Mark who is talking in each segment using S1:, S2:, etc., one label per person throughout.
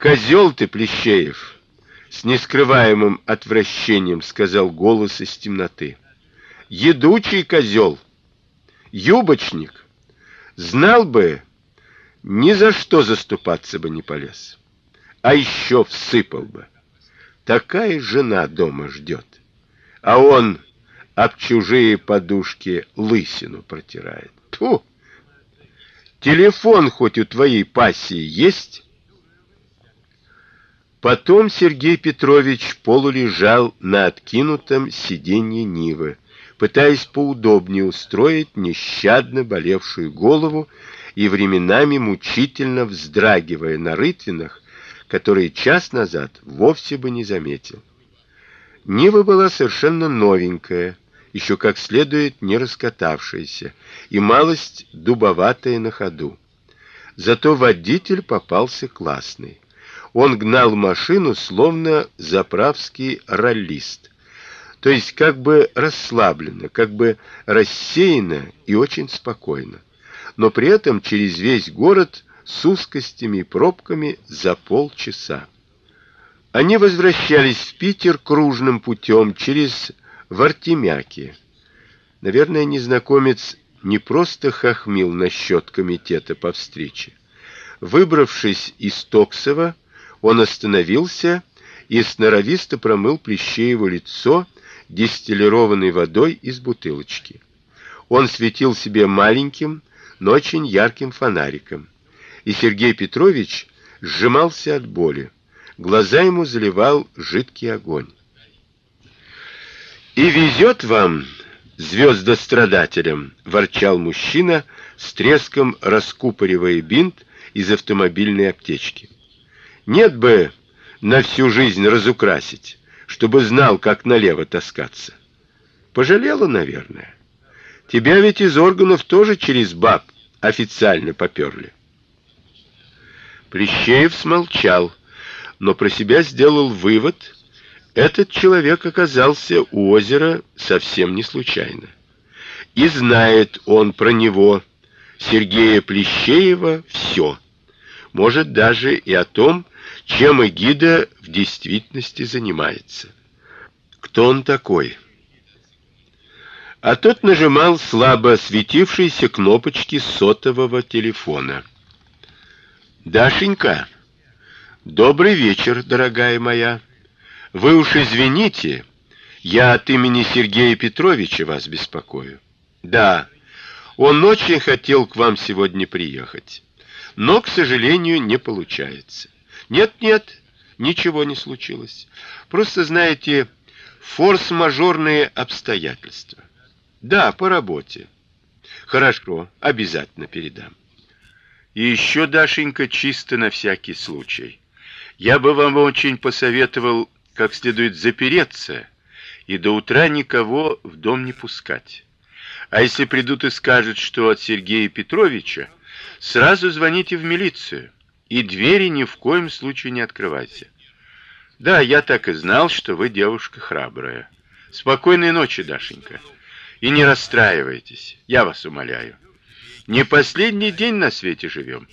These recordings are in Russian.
S1: Козел ты, Плещеев, с нескрываемым отвращением сказал голос из темноты. Едучий козел, юбочник. Знал бы, ни за что заступаться бы не полез. А еще всыпал бы. Такая жена дома ждет. А он об чужие подушки лысину протирает. Тьфу! Телефон хоть у твоей пассии есть? Потом Сергей Петрович полулежал на откинутом сиденье Нивы, пытаясь поудобнее устроить нещадно болевшую голову и временами мучительно вздрагивая на рытвинах, которые час назад вовсе бы не заметил. Нива была совершенно новенькая, еще как следует не раскатавшаяся и малость дубоватая на ходу. Зато водитель попался классный. Он гнал машину словно заправский раллист. То есть как бы расслабленно, как бы рассеянно и очень спокойно. Но при этом через весь город с узкостями и пробками за полчаса. Они возвращались в Питер кружным путем через Вартемяки. Наверное, незнакомец не просто хохмил насчет комитета по встрече. Выбравшись из Токсова, он остановился и сноровисто промыл Плещееву лицо дистиллированной водой из бутылочки. Он светил себе маленьким, но очень ярким фонариком, и Сергей Петрович сжимался от боли. Глаза ему заливал жидкий огонь. И везет вам, звездострадателям, ворчал мужчина, с треском раскупоривая бинт из автомобильной аптечки. Нет бы на всю жизнь разукрасить, чтобы знал, как налево таскаться. Пожалела, наверное. Тебя ведь из органов тоже через баб официально поперли. Плещеев смолчал, но про себя сделал вывод, этот человек оказался у озера совсем не случайно. И знает он про него, Сергея Плещеева, все. Может даже и о том, чем Эгида в действительности занимается. Кто он такой? А тот нажимал слабо светившиеся кнопочки сотового телефона. Дашенька, добрый вечер, дорогая моя. Вы уж извините, я от имени Сергея Петровича вас беспокою. Да, он очень хотел к вам сегодня приехать, но, к сожалению, не получается. Нет, нет, ничего не случилось. Просто, знаете, форс-мажорные обстоятельства. Да, по работе. Хорошо, обязательно передам. И еще, Дашенька, чисто на всякий случай. Я бы вам очень посоветовал как следует запереться и до утра никого в дом не пускать. А если придут и скажут, что от Сергея Петровича, сразу звоните в милицию и двери ни в коем случае не открывайте. Да, я так и знал, что вы девушка храбрая. Спокойной ночи, Дашенька. И не расстраивайтесь, я вас умоляю. Не последний день на свете живем.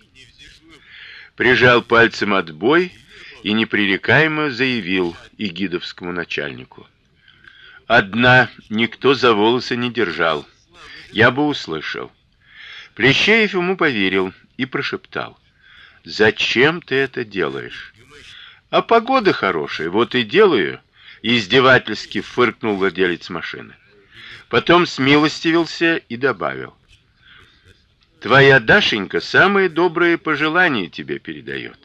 S1: Прижал пальцем отбой и непререкаемо заявил игидовскому начальнику: "Одна никто за волосы не держал. Я бы услышал". Плещеев ему поверил и прошептал: "Зачем ты это делаешь?" "А погода хорошая, вот и делаю", издевательски фыркнул владелец машины. Потом смилостивился и добавил: "Твоя Дашенька самые добрые пожелания тебе передает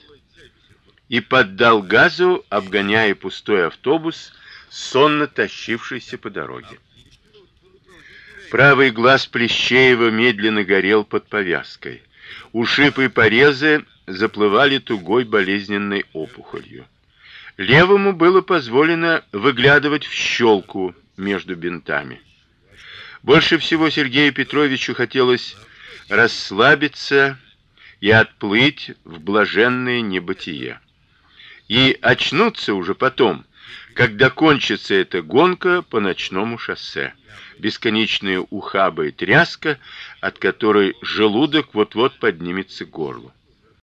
S1: и поддал газу, обгоняя пустой автобус, сонно тащившийся по дороге. Правый глаз Плещеева медленно горел под повязкой. Ушиб и порезы заплывали тугой болезненной опухолью. Левому было позволено выглядывать в щелку между бинтами. Больше всего Сергею Петровичу хотелось расслабиться и отплыть в блаженное небытие и очнуться уже потом, когда кончится эта гонка по ночному шоссе. Бесконечные ухабы и тряска, от которой желудок вот-вот поднимется к горлу.